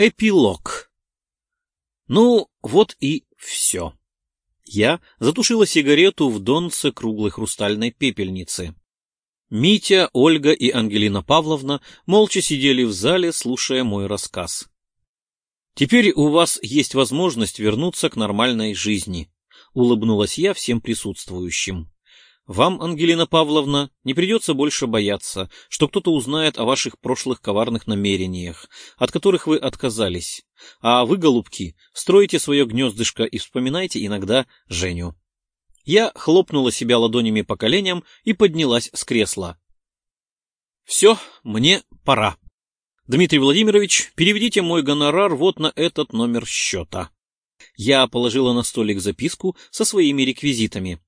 Эпилог. Ну, вот и все. Я затушила сигарету в донце круглой хрустальной пепельницы. Митя, Ольга и Ангелина Павловна молча сидели в зале, слушая мой рассказ. «Теперь у вас есть возможность вернуться к нормальной жизни», — улыбнулась я всем присутствующим. Вам, Ангелина Павловна, не придется больше бояться, что кто-то узнает о ваших прошлых коварных намерениях, от которых вы отказались. А вы, голубки, строите свое гнездышко и вспоминайте иногда Женю. Я хлопнула себя ладонями по коленям и поднялась с кресла. Все, мне пора. Дмитрий Владимирович, переведите мой гонорар вот на этот номер счета. Я положила на столик записку со своими реквизитами.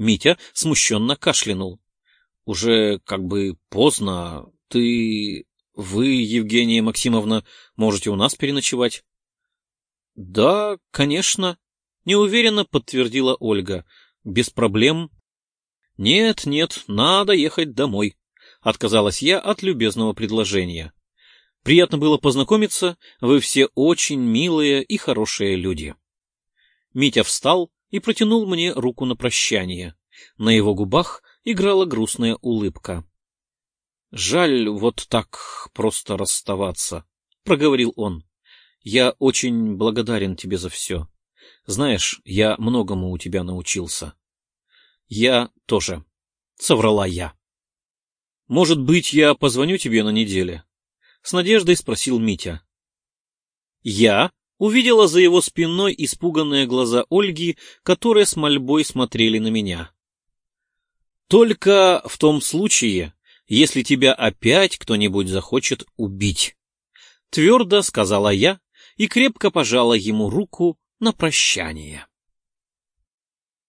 Митя смущенно кашлянул. — Уже как бы поздно. Ты... Вы, Евгения Максимовна, можете у нас переночевать? — Да, конечно, — неуверенно подтвердила Ольга. — Без проблем. — Нет, нет, надо ехать домой, — отказалась я от любезного предложения. Приятно было познакомиться, вы все очень милые и хорошие люди. Митя встал и протянул мне руку на прощание. На его губах играла грустная улыбка. — Жаль вот так просто расставаться, — проговорил он. — Я очень благодарен тебе за все. Знаешь, я многому у тебя научился. — Я тоже, — соврала я. — Может быть, я позвоню тебе на неделе? — с надеждой спросил Митя. Я увидела за его спиной испуганные глаза Ольги, которые с мольбой смотрели на меня. Только в том случае, если тебя опять кто-нибудь захочет убить. Твердо сказала я и крепко пожала ему руку на прощание.